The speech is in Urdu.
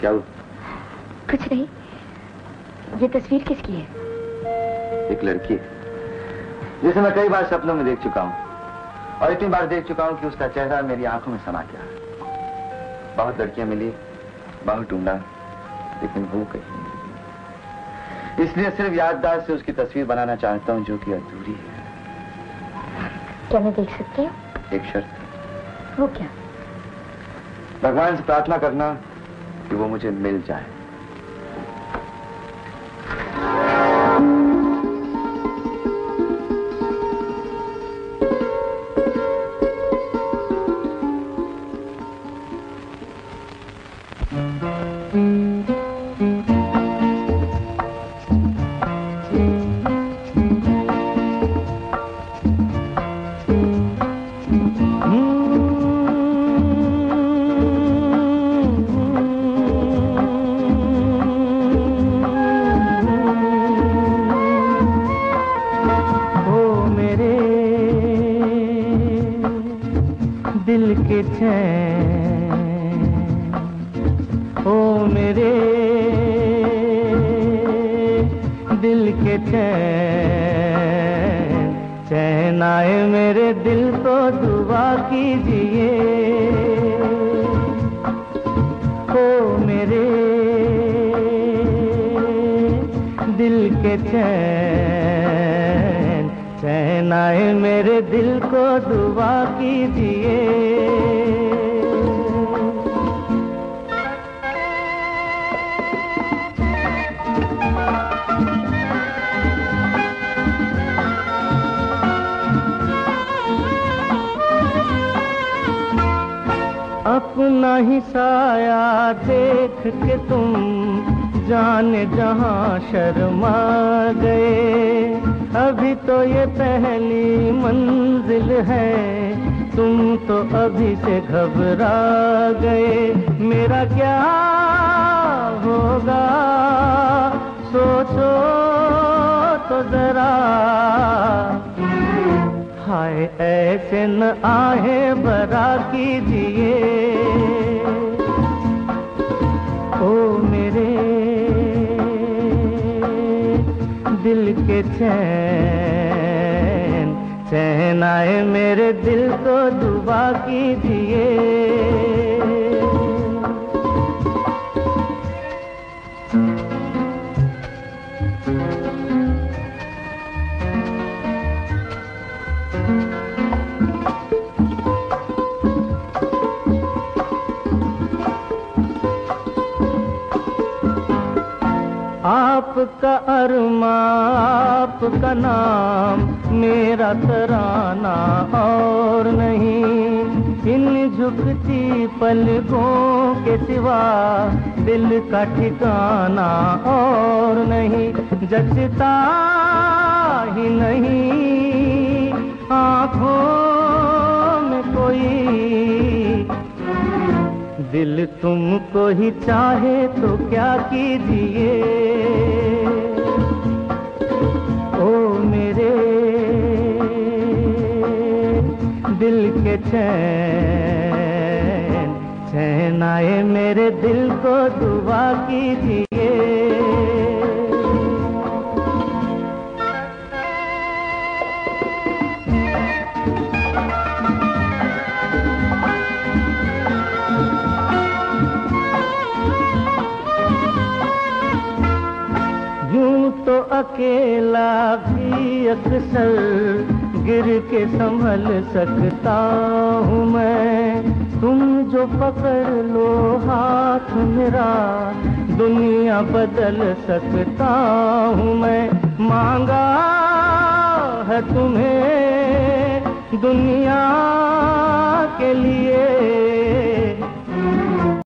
کیا کچھ نہیں۔ یہ تصویر کس کی ہے؟ ایک لڑکی۔ جسے میں کئی بار سپنوں میں دیکھ چکا ہوں۔ اور اتنی بار دیکھ چکا ہوں کہ اس کا چہرہ میری آنکھوں میں سما گیا۔ بہت لڑکیاں ملی بہت ڈھونڈا لیکن وہ کہیں۔ اس لیے صرف یادداشت سے اس کی تصویر بنانا چاہتا ہوں جو کہ ادھوری ہے۔ کیا میں دیکھ سکتی ہوں؟ ایک شرط۔ وہ کیا؟ بھگوان سے پرارتھنا کرنا کہ وہ مجھے مل جائے۔ کے چین۔ او میرے دل کے چین۔ چین آئے میرے دل کو دعا کیجیے او میرے دل کے چین۔ چین آئے میرے دل کو دعا کیجیے اپنا ہی سایہ دیکھ کے تم جان جہاں شرما گئے۔ ابھی تو یہ پہلی منزل ہے، تم تو ابھی سے گھبرا گئے۔ میرا کیا ہائے ایسے نہ آئے برا کیجیے او میرے، دل کے چین چین آئے میرے دل کو دعا کیجیے کا ارما آپ کا نام میرا ترانہ اور نہیں۔ ان جھکتی پلکوں کے سوا دل کا ٹھکانا اور نہیں۔ جچتا ہی نہیں۔ آنکھوں دل تم کو ہی چاہے تو کیا کیجیے او میرے دل کے چین چین آئے میرے دل کو دعا کیجیے یوں تو اکیلا بھی اکثر گر کے سنبھل سکتا ہوں میں۔ تم جو پکڑ لو ہاتھ میرا، دنیا بدل سکتا ہوں میں۔ مانگا ہے تمہیں دنیا کے لیے